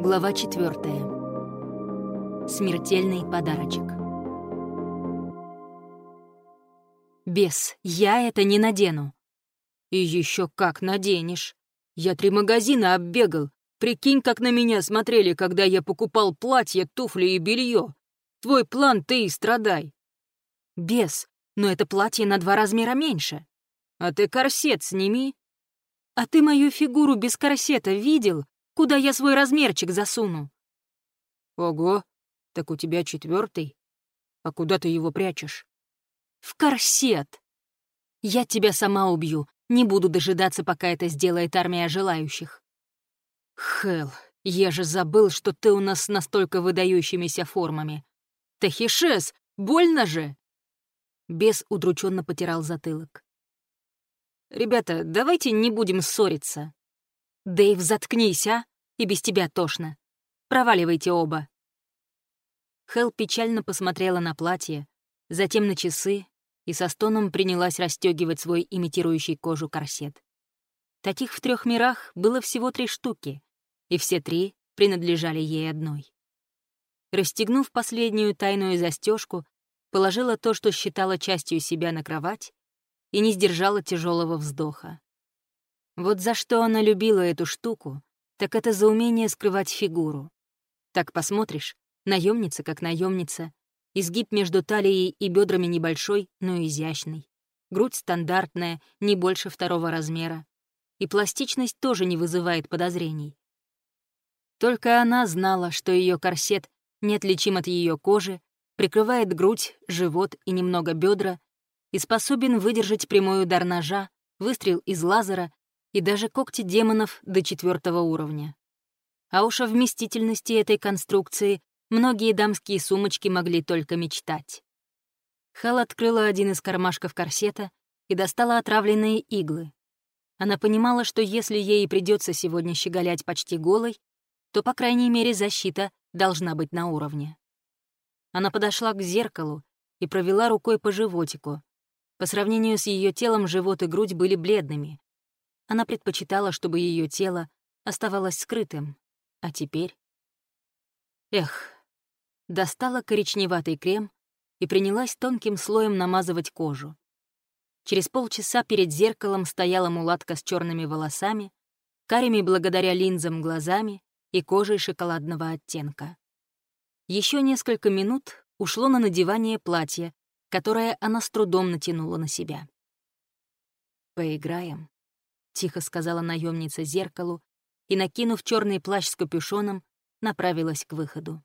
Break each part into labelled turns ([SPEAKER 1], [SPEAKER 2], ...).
[SPEAKER 1] Глава четвертая. Смертельный подарочек. Бес, я это не надену.
[SPEAKER 2] И еще как наденешь. Я три магазина оббегал. Прикинь, как на меня смотрели, когда я покупал платье, туфли и белье. Твой план ты и страдай.
[SPEAKER 1] Бес, но это платье на два размера меньше.
[SPEAKER 2] А ты корсет сними.
[SPEAKER 1] А ты мою фигуру без корсета видел? Куда я свой размерчик засуну?
[SPEAKER 2] Ого, так у тебя четвертый. А куда ты его прячешь?
[SPEAKER 1] В корсет. Я тебя сама убью. Не буду дожидаться, пока это сделает армия желающих.
[SPEAKER 2] Хел, я же забыл, что ты у нас с настолько выдающимися формами. Тахишес, больно же!
[SPEAKER 1] Бес удрученно потирал затылок.
[SPEAKER 2] «Ребята, давайте не будем ссориться».
[SPEAKER 1] «Дэйв, заткнись, а? И без тебя тошно. Проваливайте оба». Хел печально посмотрела на платье, затем на часы и со стоном принялась расстегивать свой имитирующий кожу корсет. Таких в трех мирах было всего три штуки, и все три принадлежали ей одной. Расстегнув последнюю тайную застежку, положила то, что считала частью себя на кровать, и не сдержала тяжелого вздоха. Вот за что она любила эту штуку, так это за умение скрывать фигуру. Так посмотришь, наемница как наемница, изгиб между талией и бедрами небольшой, но изящный. Грудь стандартная, не больше второго размера. И пластичность тоже не вызывает подозрений. Только она знала, что ее корсет неотличим от ее кожи, прикрывает грудь, живот и немного бедра и способен выдержать прямой удар ножа, выстрел из лазера и даже когти демонов до четвертого уровня. А уж о вместительности этой конструкции многие дамские сумочки могли только мечтать. Хал открыла один из кармашков корсета и достала отравленные иглы. Она понимала, что если ей придется сегодня щеголять почти голой, то, по крайней мере, защита должна быть на уровне. Она подошла к зеркалу и провела рукой по животику. По сравнению с ее телом живот и грудь были бледными. Она предпочитала, чтобы ее тело оставалось скрытым. А теперь... Эх, достала коричневатый крем и принялась тонким слоем намазывать кожу. Через полчаса перед зеркалом стояла мулатка с черными волосами, карими благодаря линзам глазами и кожей шоколадного оттенка. Еще несколько минут ушло на надевание платья, которое она с трудом натянула на себя. «Поиграем», — тихо сказала наемница зеркалу и, накинув черный плащ с капюшоном, направилась к выходу.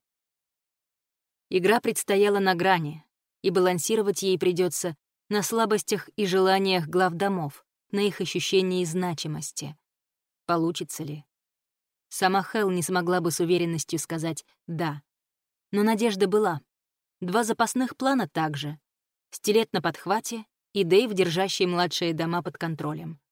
[SPEAKER 1] Игра предстояла на грани, и балансировать ей придется на слабостях и желаниях глав домов, на их ощущении значимости. Получится ли? Сама Хел не смогла бы с уверенностью сказать «да», но надежда была. Два запасных плана также. Стилет на подхвате и Дэйв, держащий младшие дома под контролем.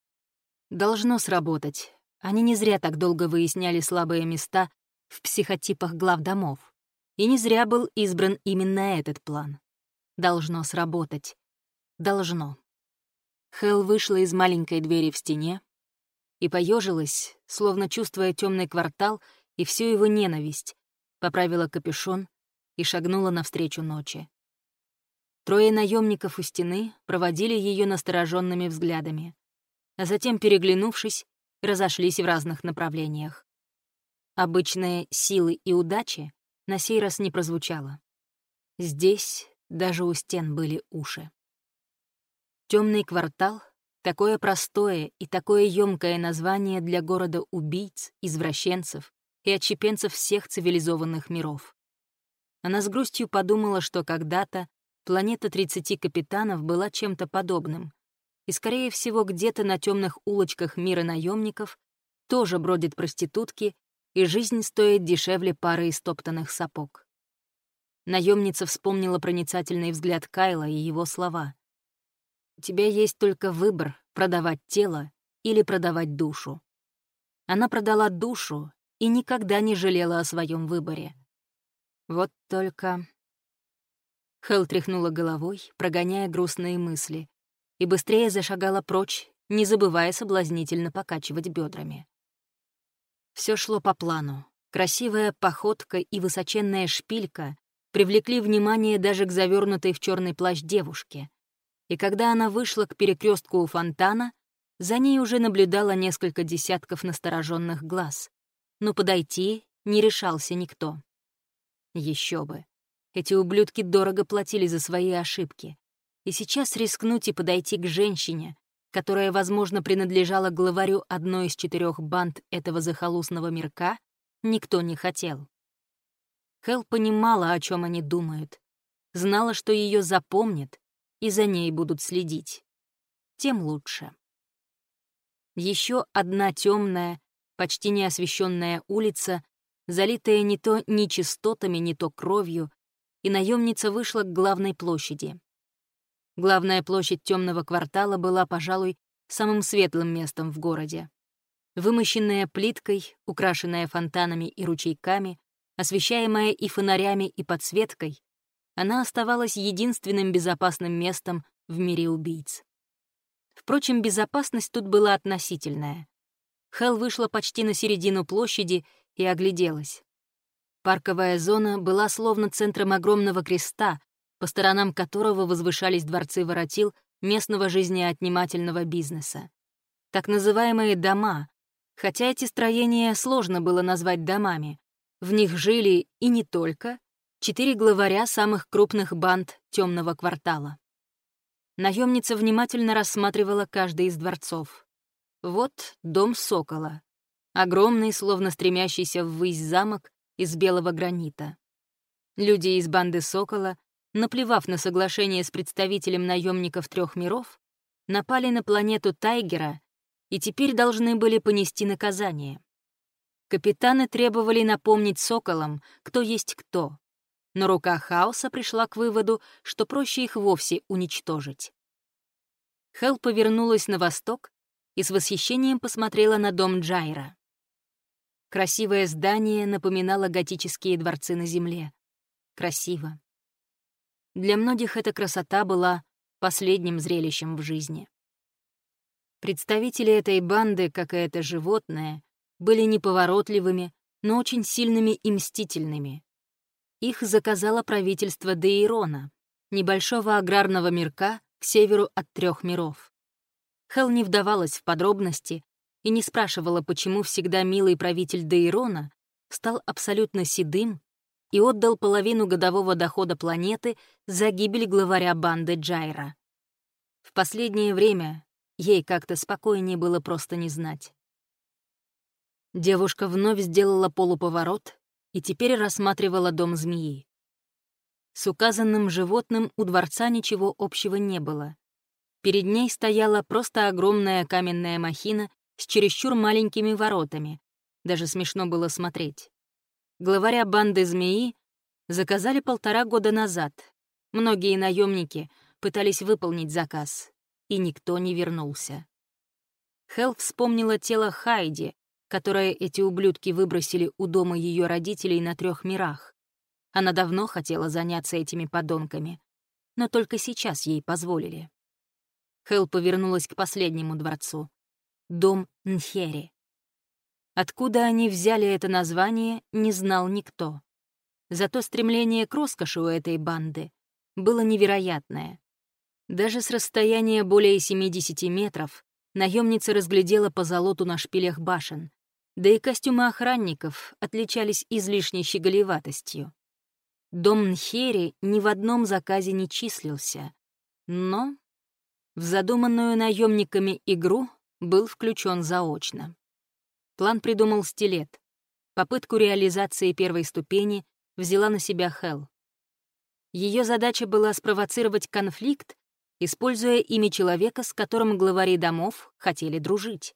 [SPEAKER 1] Должно сработать. Они не зря так долго выясняли слабые места в психотипах глав домов. И не зря был избран именно этот план. Должно сработать. Должно. Хел вышла из маленькой двери в стене и поежилась, словно чувствуя темный квартал и всю его ненависть, поправила капюшон и шагнула навстречу ночи. Трое наемников у стены проводили ее настороженными взглядами, а затем, переглянувшись, разошлись в разных направлениях. Обычные силы и удачи на сей раз не прозвучало. Здесь даже у стен были уши. Темный квартал — такое простое и такое емкое название для города убийц, извращенцев и отщепенцев всех цивилизованных миров. Она с грустью подумала, что когда-то планета 30 капитанов была чем-то подобным, и, скорее всего, где-то на темных улочках мира наемников тоже бродят проститутки, и жизнь стоит дешевле пары истоптанных сапог. Наемница вспомнила проницательный взгляд Кайла и его слова. «У тебя есть только выбор — продавать тело или продавать душу». Она продала душу и никогда не жалела о своем выборе. Вот только... Хел тряхнула головой, прогоняя грустные мысли, и быстрее зашагала прочь, не забывая соблазнительно покачивать бедрами. Все шло по плану. Красивая походка и высоченная шпилька привлекли внимание даже к завернутой в черный плащ девушке. И когда она вышла к перекрестку у фонтана, за ней уже наблюдало несколько десятков настороженных глаз. Но подойти не решался никто. Еще бы. Эти ублюдки дорого платили за свои ошибки. И сейчас рискнуть и подойти к женщине, которая, возможно, принадлежала главарю одной из четырех банд этого захолустного мирка, никто не хотел. Хел понимала, о чем они думают, знала, что ее запомнят и за ней будут следить. Тем лучше. Еще одна темная, почти неосвещенная улица, залитая не то нечистотами, не то кровью, и наемница вышла к главной площади. Главная площадь темного квартала была, пожалуй, самым светлым местом в городе. Вымощенная плиткой, украшенная фонтанами и ручейками, освещаемая и фонарями, и подсветкой, она оставалась единственным безопасным местом в мире убийц. Впрочем, безопасность тут была относительная. Хел вышла почти на середину площади и огляделась. Парковая зона была словно центром огромного креста, по сторонам которого возвышались дворцы воротил местного жизнеотнимательного бизнеса. Так называемые «дома», хотя эти строения сложно было назвать домами. В них жили и не только четыре главаря самых крупных банд темного квартала. Наемница внимательно рассматривала каждый из дворцов. Вот дом Сокола. Огромный, словно стремящийся ввысь замок из белого гранита. Люди из банды Сокола наплевав на соглашение с представителем наемников трех миров, напали на планету Тайгера и теперь должны были понести наказание. Капитаны требовали напомнить соколам, кто есть кто, но рука хаоса пришла к выводу, что проще их вовсе уничтожить. Хел повернулась на восток и с восхищением посмотрела на дом Джайра. Красивое здание напоминало готические дворцы на земле. Красиво. Для многих эта красота была последним зрелищем в жизни. Представители этой банды, как и это животное, были неповоротливыми, но очень сильными и мстительными. Их заказало правительство Дейрона, небольшого аграрного мирка к северу от трех миров. Хел не вдавалась в подробности и не спрашивала, почему всегда милый правитель Дейрона стал абсолютно седым и отдал половину годового дохода планеты за гибель главаря банды Джайра. В последнее время ей как-то спокойнее было просто не знать. Девушка вновь сделала полуповорот и теперь рассматривала дом змеи. С указанным животным у дворца ничего общего не было. Перед ней стояла просто огромная каменная махина с чересчур маленькими воротами. Даже смешно было смотреть. Главаря банды «Змеи» заказали полтора года назад. Многие наемники пытались выполнить заказ, и никто не вернулся. Хелл вспомнила тело Хайди, которое эти ублюдки выбросили у дома ее родителей на трех мирах. Она давно хотела заняться этими подонками, но только сейчас ей позволили. Хелл повернулась к последнему дворцу — дом Нхери. Откуда они взяли это название, не знал никто. Зато стремление к роскоши у этой банды было невероятное. Даже с расстояния более 70 метров наемница разглядела по золоту на шпилях башен, да и костюмы охранников отличались излишней щеголеватостью. Дом Нхери ни в одном заказе не числился, но в задуманную наемниками игру был включен заочно. План придумал стилет. Попытку реализации первой ступени взяла на себя Хел. Ее задача была спровоцировать конфликт, используя имя человека, с которым главари домов хотели дружить.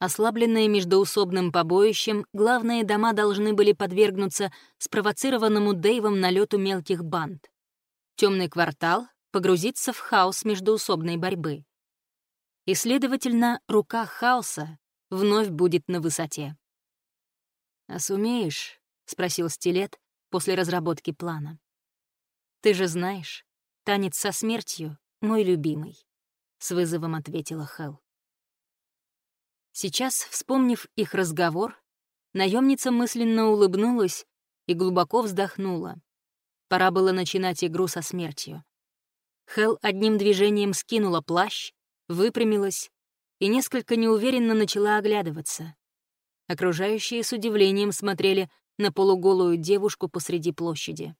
[SPEAKER 1] Ослабленные междоусобным побоищем, главные дома должны были подвергнуться спровоцированному Дэйвом налету мелких банд. Темный квартал погрузится в хаос междоусобной борьбы. И, следовательно, рука хаоса вновь будет на высоте. «А сумеешь?» — спросил Стилет после разработки плана. «Ты же знаешь, танец со смертью — мой любимый», — с вызовом ответила Хел. Сейчас, вспомнив их разговор, Наемница мысленно улыбнулась и глубоко вздохнула. Пора было начинать игру со смертью. Хел одним движением скинула плащ, выпрямилась и несколько неуверенно начала оглядываться. Окружающие с удивлением смотрели на полуголую девушку посреди площади.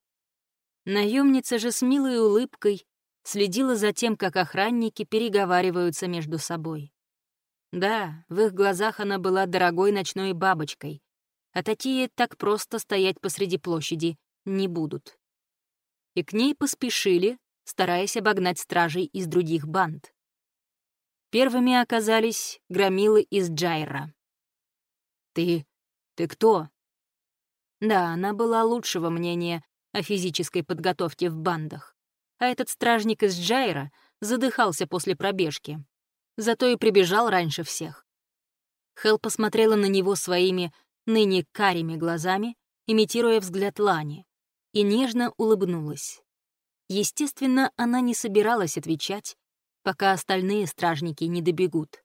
[SPEAKER 1] Наемница же с милой улыбкой следила за тем, как охранники переговариваются между собой. Да, в их глазах она была дорогой ночной бабочкой, а такие так просто стоять посреди площади не будут. И к ней поспешили, стараясь обогнать стражей из других банд. Первыми оказались громилы из Джайра. «Ты... ты кто?» Да, она была лучшего мнения о физической подготовке в бандах. А этот стражник из Джайра задыхался после пробежки. Зато и прибежал раньше всех. Хел посмотрела на него своими ныне карими глазами, имитируя взгляд Лани, и нежно улыбнулась. Естественно, она не собиралась отвечать, пока остальные стражники не добегут.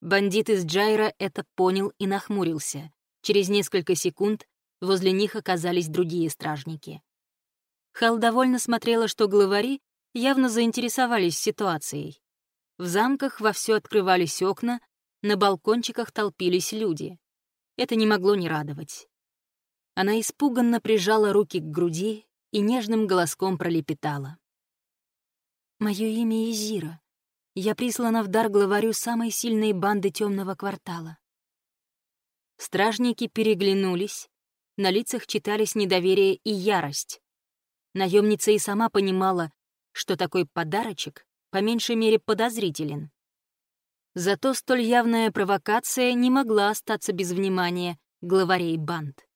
[SPEAKER 1] Бандит из Джайра это понял и нахмурился. Через несколько секунд возле них оказались другие стражники. Хал довольно смотрела, что главари явно заинтересовались ситуацией. В замках вовсю открывались окна, на балкончиках толпились люди. Это не могло не радовать. Она испуганно прижала руки к груди и нежным голоском пролепетала. «Мое имя Изира. Я прислана в дар главарю самой сильной банды темного квартала». Стражники переглянулись, на лицах читались недоверие и ярость. Наемница и сама понимала, что такой подарочек по меньшей мере подозрителен. Зато столь явная провокация не могла остаться без внимания главарей банд.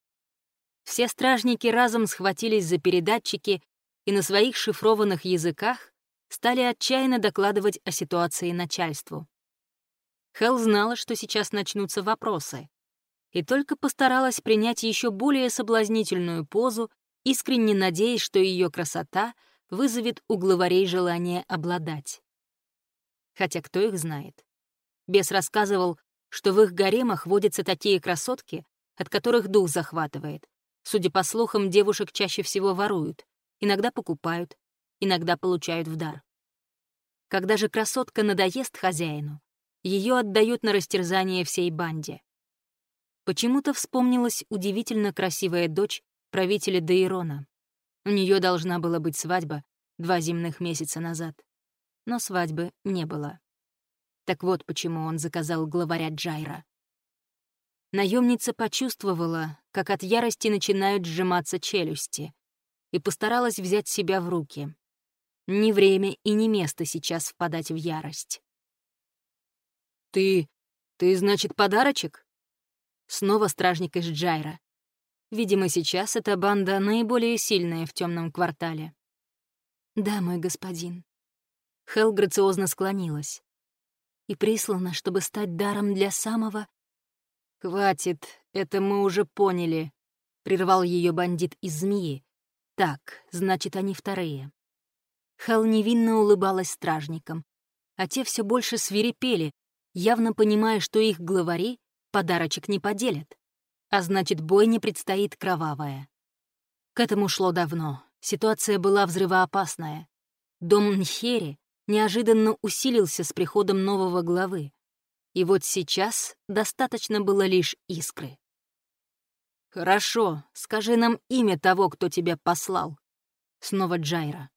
[SPEAKER 1] Все стражники разом схватились за передатчики и на своих шифрованных языках стали отчаянно докладывать о ситуации начальству. Хелл знала, что сейчас начнутся вопросы, и только постаралась принять еще более соблазнительную позу, искренне надеясь, что ее красота вызовет у главарей желание обладать. Хотя кто их знает? Бес рассказывал, что в их гаремах водятся такие красотки, от которых дух захватывает. Судя по слухам, девушек чаще всего воруют, иногда покупают, иногда получают в дар. Когда же красотка надоест хозяину, ее отдают на растерзание всей банде. Почему-то вспомнилась удивительно красивая дочь правителя Дейрона. У нее должна была быть свадьба два земных месяца назад, но свадьбы не было. Так вот почему он заказал главаря Джайра. Наемница почувствовала, как от ярости начинают сжиматься челюсти, и постаралась взять себя в руки. Ни время и ни место сейчас впадать в ярость. «Ты... ты, значит, подарочек?» Снова стражник из Джайра. Видимо, сейчас эта банда наиболее сильная в темном квартале. «Да, мой господин». Хел грациозно склонилась и прислана, чтобы стать даром для самого... «Хватит, это мы уже поняли», — прервал ее бандит из змеи. «Так, значит, они вторые». Хел невинно улыбалась стражникам, а те все больше свирепели, явно понимая, что их главари подарочек не поделят, а значит, бой не предстоит кровавая. К этому шло давно, ситуация была взрывоопасная. Дом Нхери неожиданно усилился с приходом нового главы. И вот сейчас достаточно было лишь искры. «Хорошо, скажи нам имя того, кто тебя послал». Снова Джайра.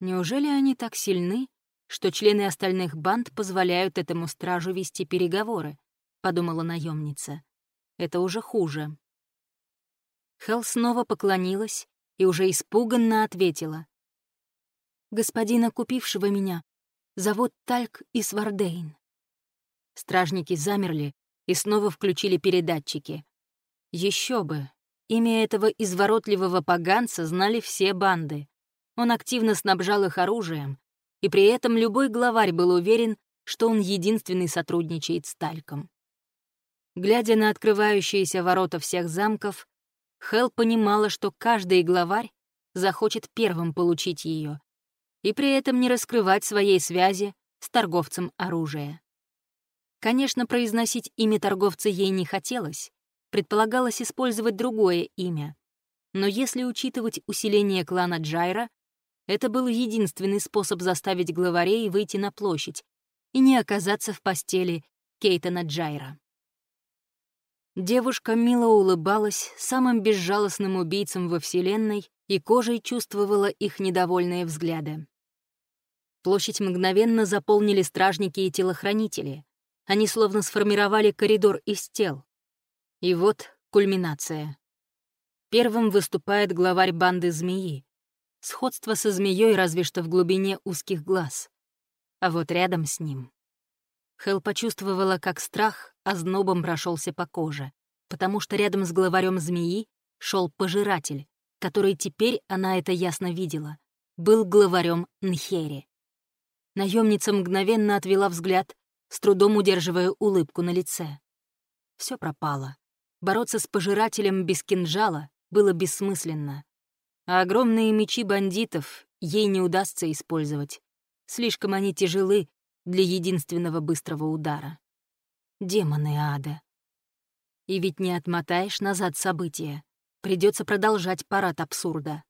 [SPEAKER 1] Неужели они так сильны, что члены остальных банд позволяют этому стражу вести переговоры? Подумала наемница. Это уже хуже. Хел снова поклонилась и уже испуганно ответила господина, купившего меня, зовут Тальк Исвардейн». Стражники замерли и снова включили передатчики. Еще бы, имя этого изворотливого поганца знали все банды. Он активно снабжал их оружием, и при этом любой главарь был уверен, что он единственный сотрудничает с Тальком. Глядя на открывающиеся ворота всех замков, Хел понимала, что каждый главарь захочет первым получить ее, и при этом не раскрывать своей связи с торговцем оружия. Конечно, произносить имя торговца ей не хотелось, предполагалось использовать другое имя. Но если учитывать усиление клана Джайра, это был единственный способ заставить главарей выйти на площадь и не оказаться в постели Кейтона Джайра. Девушка мило улыбалась самым безжалостным убийцам во Вселенной и кожей чувствовала их недовольные взгляды. Площадь мгновенно заполнили стражники и телохранители. Они словно сформировали коридор из тел. И вот кульминация. Первым выступает главарь банды змеи. Сходство со змеей разве что в глубине узких глаз. А вот рядом с ним. Хел почувствовала, как страх ознобом прошелся по коже, потому что рядом с главарем змеи шел пожиратель, который теперь она это ясно видела, был главарем Нхери. Наемница мгновенно отвела взгляд, с трудом удерживая улыбку на лице. Все пропало. Бороться с пожирателем без кинжала было бессмысленно. А огромные мечи бандитов ей не удастся использовать. Слишком они тяжелы для единственного быстрого удара. Демоны ада. И ведь не отмотаешь назад события. Придется продолжать парад абсурда.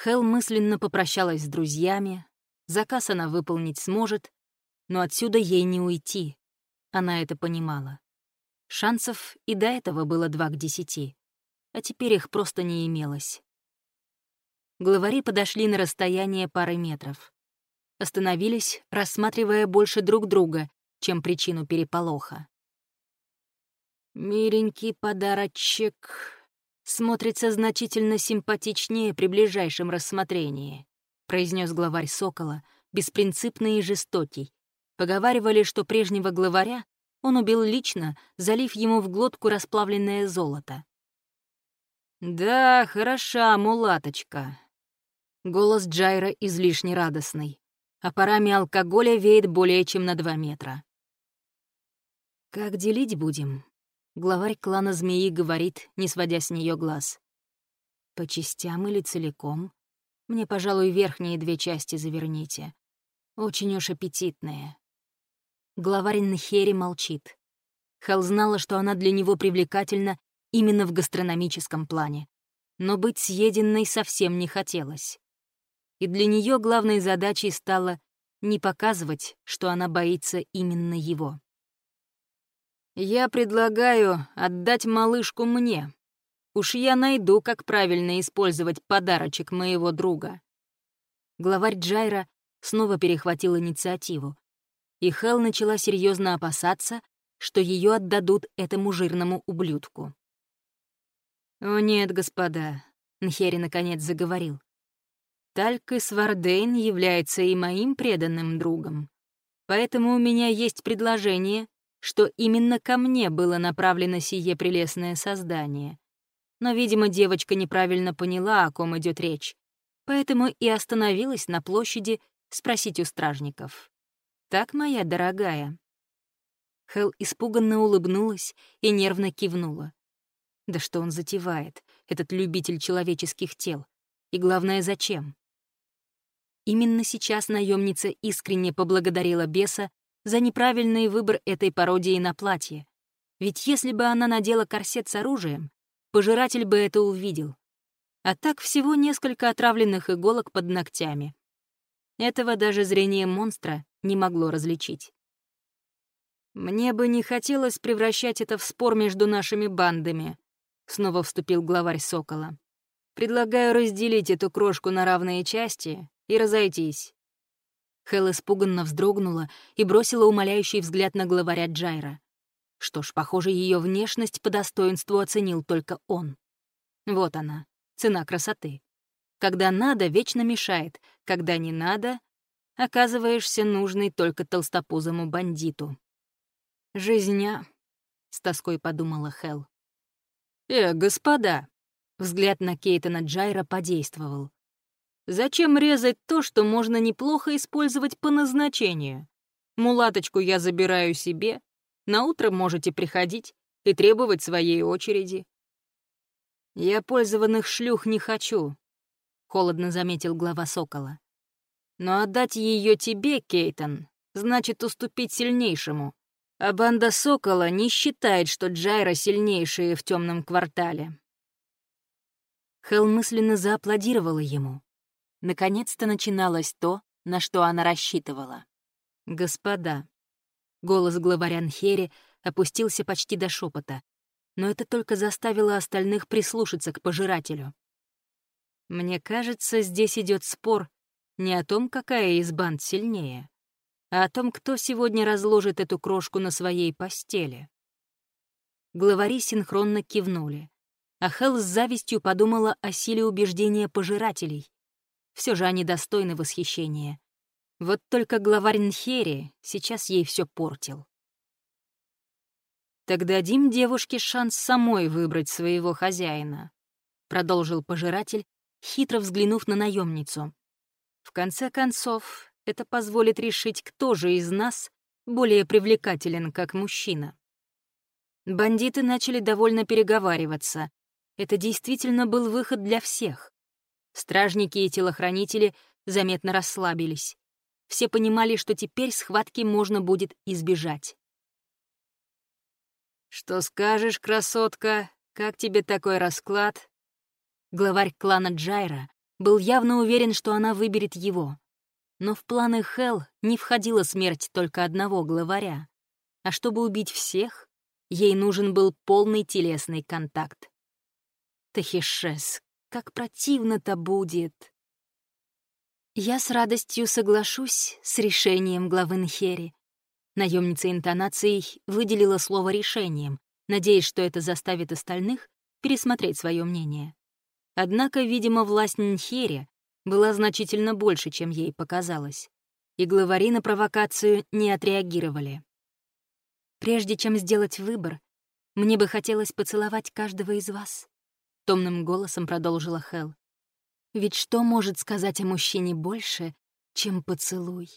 [SPEAKER 1] Хел мысленно попрощалась с друзьями, Заказ она выполнить сможет, но отсюда ей не уйти. Она это понимала. Шансов и до этого было два к десяти, а теперь их просто не имелось. Главари подошли на расстояние пары метров. Остановились, рассматривая больше друг друга, чем причину переполоха. «Миленький подарочек смотрится значительно симпатичнее при ближайшем рассмотрении», произнес главарь Сокола, беспринципный и жестокий. Поговаривали, что прежнего главаря он убил лично, залив ему в глотку расплавленное золото. «Да, хороша, мулаточка». Голос Джайра излишне радостный, а парами алкоголя веет более чем на два метра. «Как делить будем?» Главарь клана змеи говорит, не сводя с нее глаз. «По частям или целиком?» Мне, пожалуй, верхние две части заверните. Очень уж аппетитные. Главарь Нхери молчит. Хел знала, что она для него привлекательна именно в гастрономическом плане. Но быть съеденной совсем не хотелось. И для нее главной задачей стало не показывать, что она боится именно его. «Я предлагаю отдать малышку мне», Уж я найду, как правильно использовать подарочек моего друга. Главарь Джайра снова перехватил инициативу, и Хел начала серьезно опасаться, что ее отдадут этому жирному ублюдку. «О нет, господа», — Нхери наконец заговорил. «Тальк Свардейн является и моим преданным другом. Поэтому у меня есть предложение, что именно ко мне было направлено сие прелестное создание но, видимо, девочка неправильно поняла, о ком идет речь, поэтому и остановилась на площади спросить у стражников. «Так, моя дорогая?» Хел испуганно улыбнулась и нервно кивнула. Да что он затевает, этот любитель человеческих тел? И главное, зачем? Именно сейчас наемница искренне поблагодарила беса за неправильный выбор этой пародии на платье. Ведь если бы она надела корсет с оружием, Пожиратель бы это увидел. А так всего несколько отравленных иголок под ногтями. Этого даже зрение монстра не могло различить. «Мне бы не хотелось превращать это в спор между нашими бандами», — снова вступил главарь Сокола. «Предлагаю разделить эту крошку на равные части и разойтись». Хел испуганно вздрогнула и бросила умоляющий взгляд на главаря Джайра. Что ж, похоже, ее внешность по достоинству оценил только он. Вот она, цена красоты. Когда надо, вечно мешает, когда не надо, оказываешься нужной только толстопузому бандиту. «Жизня», — с тоской подумала Хел. «Э, господа!» — взгляд на Кейтона Джайра подействовал. «Зачем резать то, что можно неплохо использовать по назначению? Мулаточку я забираю себе, на утро можете приходить и требовать своей очереди. Я пользованных шлюх не хочу, холодно заметил глава Сокола. Но отдать ее тебе, Кейтон, значит уступить сильнейшему, А банда Сокола не считает, что Джайра сильнейшие в темном квартале. Хел мысленно зааплодировала ему. Наконец-то начиналось то, на что она рассчитывала. «Господа». Голос главаря Нхери опустился почти до шепота, но это только заставило остальных прислушаться к пожирателю. Мне кажется, здесь идет спор не о том, какая из банд сильнее, а о том, кто сегодня разложит эту крошку на своей постели. Главари синхронно кивнули, а Хелл с завистью подумала о силе убеждения пожирателей. Все же они достойны восхищения. Вот только главарь Нхери сейчас ей все портил. «Так дадим девушке шанс самой выбрать своего хозяина», — продолжил пожиратель, хитро взглянув на наемницу. «В конце концов, это позволит решить, кто же из нас более привлекателен как мужчина». Бандиты начали довольно переговариваться. Это действительно был выход для всех. Стражники и телохранители заметно расслабились. Все понимали, что теперь схватки можно будет избежать. «Что скажешь, красотка? Как тебе такой расклад?» Главарь клана Джайра был явно уверен, что она выберет его. Но в планы Хел не входила смерть только одного главаря. А чтобы убить всех, ей нужен был полный телесный контакт. Тахишес, как противно-то будет. Я с радостью соглашусь с решением главы Нхери, Наемница интонацией выделила слово «решением», надеясь, что это заставит остальных пересмотреть свое мнение. Однако, видимо, власть Нхери была значительно больше, чем ей показалось, и главари на провокацию не отреагировали. «Прежде чем сделать выбор, мне бы хотелось поцеловать каждого из вас», — томным голосом продолжила Хел. «Ведь что может сказать о мужчине больше, чем поцелуй?»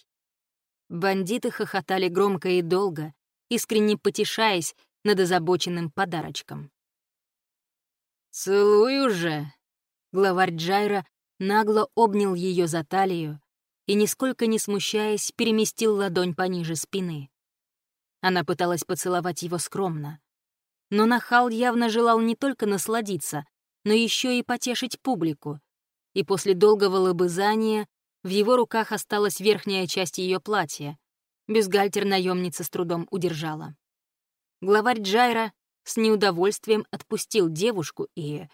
[SPEAKER 1] Бандиты хохотали громко и долго, искренне потешаясь над озабоченным подарочком. «Целуй уже!» Главарь Джайра нагло обнял ее за талию и, нисколько не смущаясь, переместил ладонь пониже спины. Она пыталась поцеловать его скромно. Но Нахал явно желал не только насладиться, но еще и потешить публику, и после долгого лобызания в его руках осталась верхняя часть ее платья. Бюстгальтер наемница с трудом удержала. Главарь Джайра с неудовольствием отпустил девушку и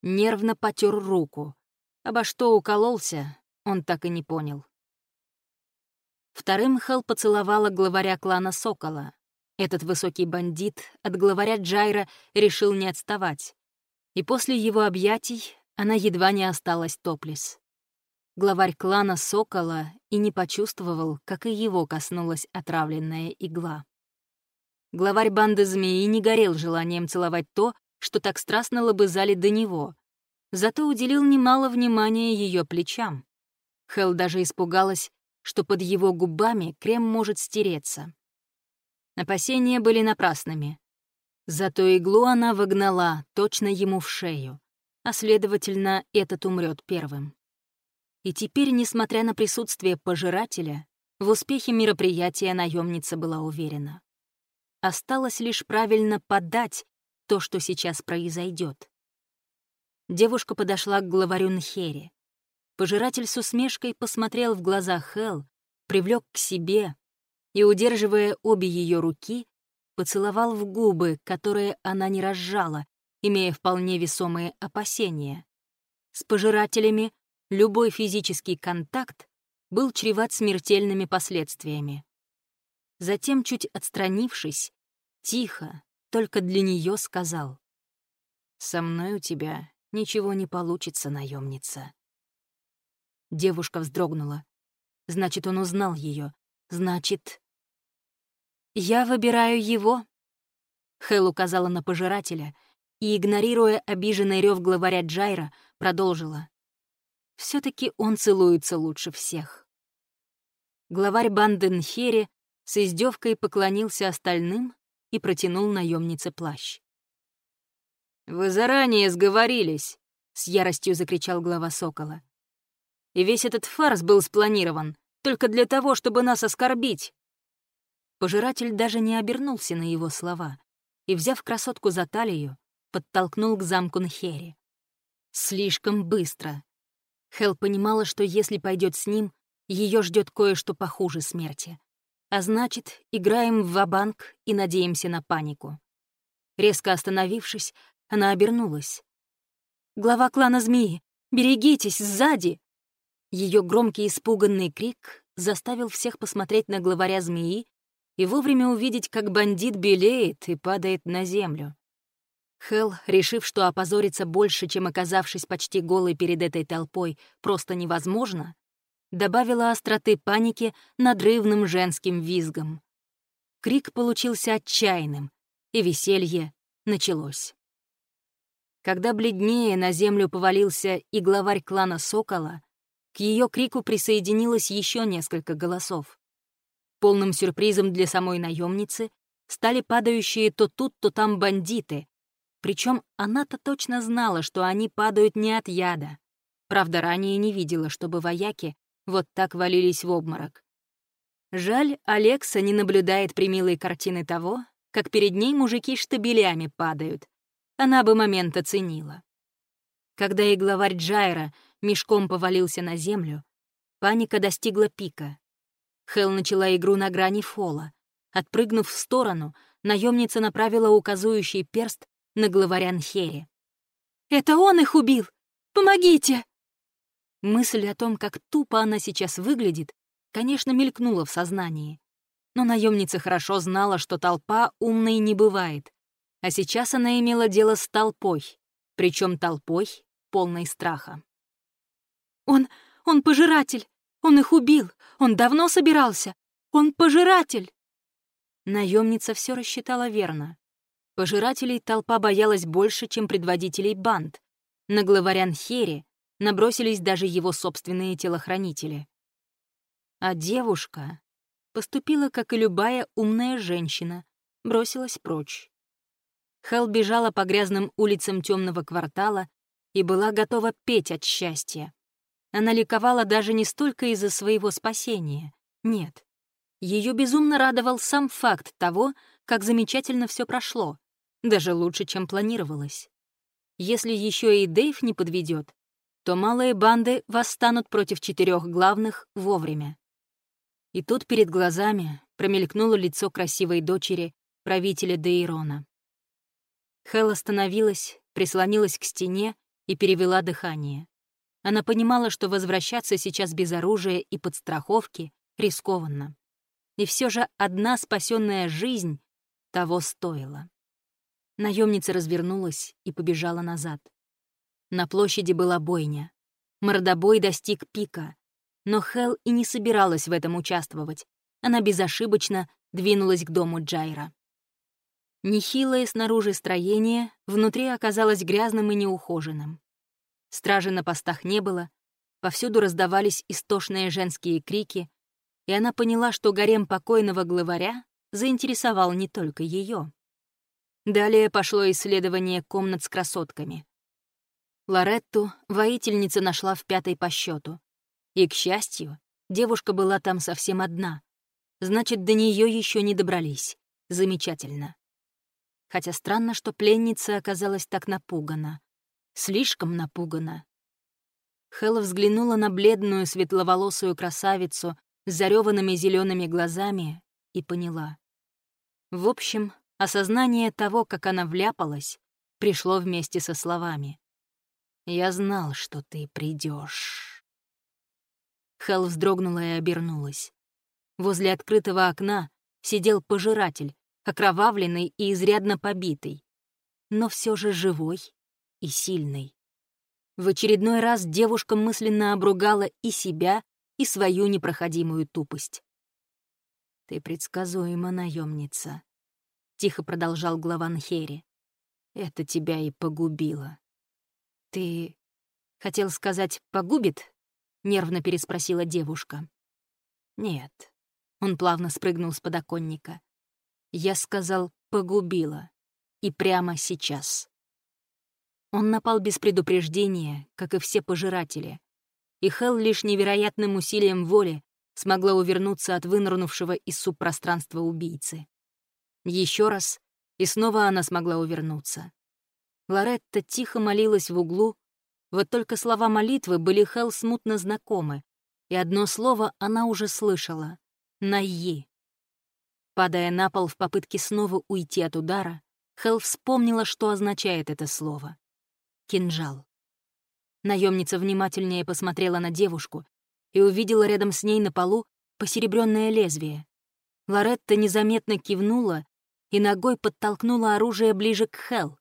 [SPEAKER 1] нервно потер руку. Обо что укололся, он так и не понял. Вторым Хел поцеловала главаря клана Сокола. Этот высокий бандит от главаря Джайра решил не отставать. И после его объятий она едва не осталась топлес главарь клана Сокола и не почувствовал, как и его коснулась отравленная игла. Главарь банды змеи не горел желанием целовать то, что так страстно лобызали до него, зато уделил немало внимания ее плечам. Хел даже испугалась, что под его губами крем может стереться. Опасения были напрасными. Зато иглу она вогнала точно ему в шею, а, следовательно, этот умрет первым. И теперь, несмотря на присутствие пожирателя, в успехе мероприятия наемница была уверена. Осталось лишь правильно подать то, что сейчас произойдет. Девушка подошла к главарю Нхери. Пожиратель с усмешкой посмотрел в глаза Хел, привлек к себе и, удерживая обе ее руки, поцеловал в губы, которые она не разжала, имея вполне весомые опасения. С пожирателями любой физический контакт был чреват смертельными последствиями. Затем, чуть отстранившись, тихо, только для нее сказал. «Со мной у тебя ничего не получится, наемница». Девушка вздрогнула. Значит, он узнал ее. Значит... «Я выбираю его», — Хэл указала на пожирателя и, игнорируя обиженный рев главаря Джайра, продолжила все таки он целуется лучше всех. Главарь банды Нхери с издевкой поклонился остальным и протянул наемнице плащ. «Вы заранее сговорились!» — с яростью закричал глава Сокола. «И весь этот фарс был спланирован только для того, чтобы нас оскорбить!» Пожиратель даже не обернулся на его слова и, взяв красотку за талию, подтолкнул к замку Нхери. Слишком быстро. Хел понимала, что если пойдет с ним, ее ждет кое-что похуже смерти. А значит, играем в ва-банк и надеемся на панику. Резко остановившись, она обернулась. «Глава клана Змеи, берегитесь, сзади!» Ее громкий испуганный крик заставил всех посмотреть на главаря Змеи и вовремя увидеть, как бандит белеет и падает на землю. Хел, решив, что опозориться больше, чем оказавшись почти голой перед этой толпой, просто невозможно, добавила остроты паники надрывным женским визгом. Крик получился отчаянным, и веселье началось. Когда бледнее на землю повалился и главарь клана Сокола, к ее крику присоединилось еще несколько голосов. Полным сюрпризом для самой наемницы стали падающие то тут, то там бандиты. Причем она-то точно знала, что они падают не от яда. Правда, ранее не видела, чтобы вояки вот так валились в обморок. Жаль, Алекса не наблюдает примилой картины того, как перед ней мужики штабелями падают. Она бы момент оценила. Когда и главарь Джайра мешком повалился на землю, паника достигла пика. Хел начала игру на грани фола. Отпрыгнув в сторону, наемница направила указующий перст на главаря Нхери. «Это он их убил! Помогите!» Мысль о том, как тупо она сейчас выглядит, конечно, мелькнула в сознании. Но наемница хорошо знала, что толпа умной не бывает. А сейчас она имела дело с толпой, причем толпой, полной страха. «Он... он пожиратель! Он их убил! Он давно собирался! Он пожиратель!» Наемница все рассчитала верно. Пожирателей толпа боялась больше, чем предводителей банд. На главаря Хери набросились даже его собственные телохранители. А девушка поступила, как и любая умная женщина, бросилась прочь. Хел бежала по грязным улицам темного квартала и была готова петь от счастья. Она ликовала даже не столько из-за своего спасения. Нет. Ее безумно радовал сам факт того, как замечательно все прошло, даже лучше, чем планировалось. Если еще и Дейв не подведет, то малые банды восстанут против четырех главных вовремя. И тут перед глазами промелькнуло лицо красивой дочери правителя Дейрона. Хел остановилась, прислонилась к стене и перевела дыхание. Она понимала, что возвращаться сейчас без оружия и подстраховки рискованно. И все же одна спасенная жизнь того стоила. Наемница развернулась и побежала назад. На площади была бойня. Мордобой достиг пика. Но Хел и не собиралась в этом участвовать. Она безошибочно двинулась к дому Джайра. Нехилое снаружи строение внутри оказалось грязным и неухоженным. Стражи на постах не было, повсюду раздавались истошные женские крики, и она поняла, что гарем покойного главаря заинтересовал не только ее. Далее пошло исследование комнат с красотками. Лоретту воительница нашла в пятой по счету. И, к счастью, девушка была там совсем одна. Значит, до нее еще не добрались. Замечательно. Хотя странно, что пленница оказалась так напугана. Слишком напугана. Хэлла взглянула на бледную светловолосую красавицу с зареванными зелеными глазами и поняла. В общем, осознание того, как она вляпалась, пришло вместе со словами. «Я знал, что ты придешь. Хелл вздрогнула и обернулась. Возле открытого окна сидел пожиратель, окровавленный и изрядно побитый, но все же живой и сильной. В очередной раз девушка мысленно обругала и себя, и свою непроходимую тупость. «Ты предсказуема, наемница», — тихо продолжал глава Нхери. «Это тебя и погубило». «Ты хотел сказать «погубит»?» — нервно переспросила девушка. «Нет». Он плавно спрыгнул с подоконника. «Я сказал «погубила». И прямо сейчас. Он напал без предупреждения, как и все пожиратели. И Хелл лишь невероятным усилием воли смогла увернуться от вынырнувшего из субпространства убийцы. Еще раз, и снова она смогла увернуться. Лоретта тихо молилась в углу, вот только слова молитвы были Хелл смутно знакомы, и одно слово она уже слышала — «Найи». Падая на пол в попытке снова уйти от удара, Хелл вспомнила, что означает это слово. Кинжал. Наемница внимательнее посмотрела на девушку и увидела рядом с ней на полу посеребренное лезвие. Лоретта незаметно кивнула и ногой подтолкнула оружие ближе к Хелл.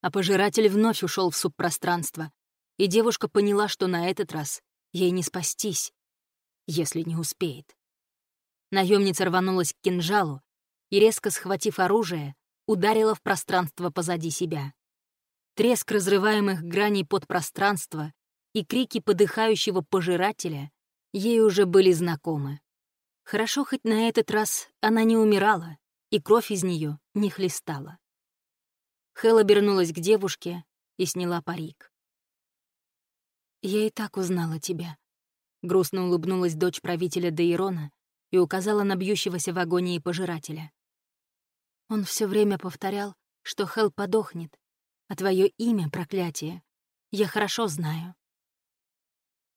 [SPEAKER 1] А пожиратель вновь ушел в субпространство, и девушка поняла, что на этот раз ей не спастись, если не успеет. Наемница рванулась к кинжалу и, резко схватив оружие, ударила в пространство позади себя. Треск разрываемых граней подпространства и крики подыхающего пожирателя ей уже были знакомы. Хорошо, хоть на этот раз она не умирала, и кровь из нее не хлестала. Хэл обернулась к девушке и сняла парик. «Я и так узнала тебя», — грустно улыбнулась дочь правителя Дейрона и указала на бьющегося в агонии пожирателя. Он все время повторял, что Хел подохнет, а твое имя — проклятие. Я хорошо знаю.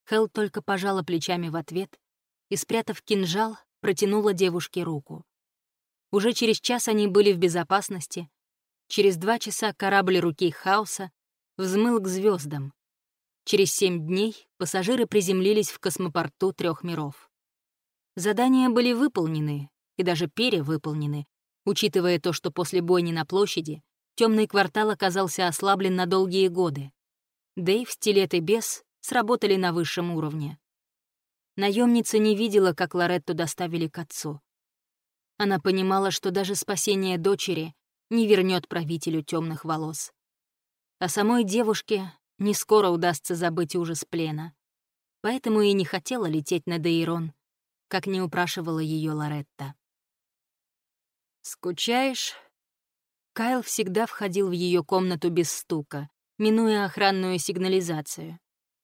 [SPEAKER 1] Хел только пожала плечами в ответ и, спрятав кинжал, протянула девушке руку. Уже через час они были в безопасности. Через два часа корабль руки Хаоса взмыл к звездам, Через семь дней пассажиры приземлились в космопорту трех миров. Задания были выполнены и даже перевыполнены, учитывая то, что после бойни на площади темный квартал оказался ослаблен на долгие годы. Дэйв, Стилет и Бес сработали на высшем уровне. Наемница не видела, как Лоретту доставили к отцу. Она понимала, что даже спасение дочери не вернет правителю темных волос. А самой девушке не скоро удастся забыть ужас плена. Поэтому и не хотела лететь на Дейрон, как не упрашивала ее Лоретта. «Скучаешь?» Кайл всегда входил в ее комнату без стука, минуя охранную сигнализацию.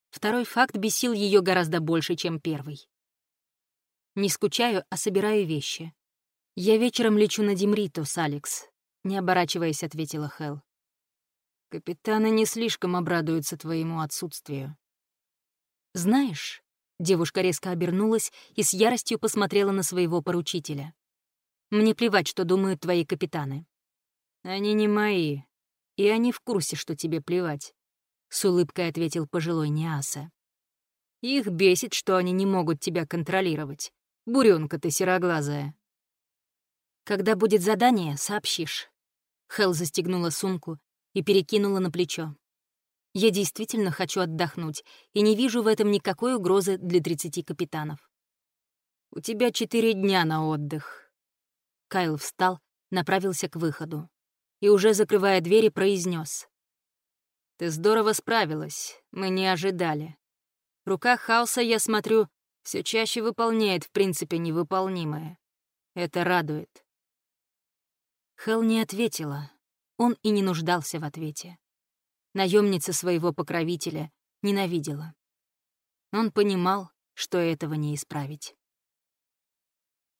[SPEAKER 1] Второй факт бесил ее гораздо больше, чем первый. «Не скучаю, а собираю вещи. Я вечером лечу на Демритус, Алекс», — не оборачиваясь, ответила Хел. Капитаны не слишком обрадуются твоему отсутствию. Знаешь, девушка резко обернулась и с яростью посмотрела на своего поручителя. Мне плевать, что думают твои капитаны. Они не мои, и они в курсе, что тебе плевать, с улыбкой ответил пожилой Неаса. Их бесит, что они не могут тебя контролировать. Буренка ты сероглазая. Когда будет задание, сообщишь. Хел застегнула сумку и перекинула на плечо. Я действительно хочу отдохнуть и не вижу в этом никакой угрозы для 30 капитанов. «У тебя четыре дня на отдых». Кайл встал, направился к выходу и, уже закрывая двери, произнес: «Ты здорово справилась, мы не ожидали. Рука хаоса, я смотрю, все чаще выполняет в принципе невыполнимое. Это радует». Хел не ответила, он и не нуждался в ответе. Наемница своего покровителя ненавидела. Он понимал, что этого не исправить.